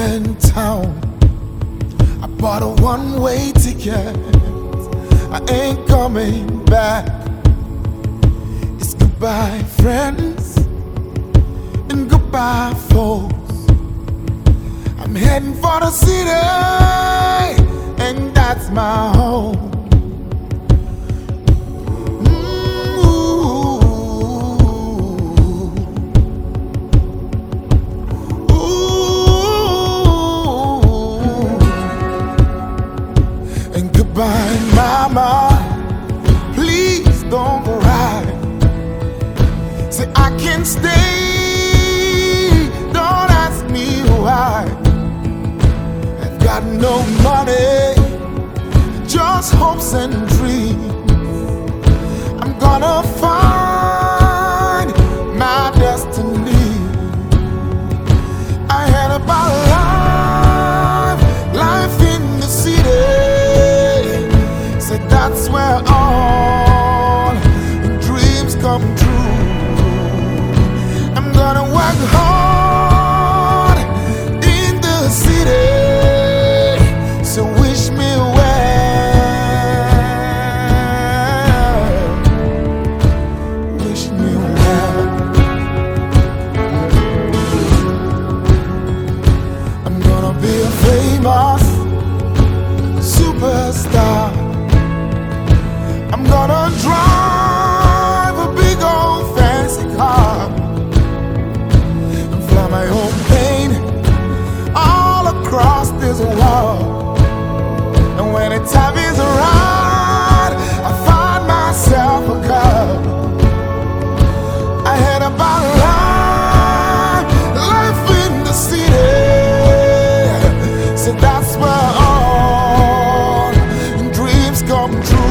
leaving town. I bought a one way ticket. I ain't coming back. It's goodbye, friends, and goodbye, folks. I'm heading for the city, and that's my home. Mama. Please don't cry. Say I can stay. Don't ask me why. I've got no money, just hopes and dreams. And when the time is right, I find myself a cup. I had about life, life in the city. So that's where all dreams come true.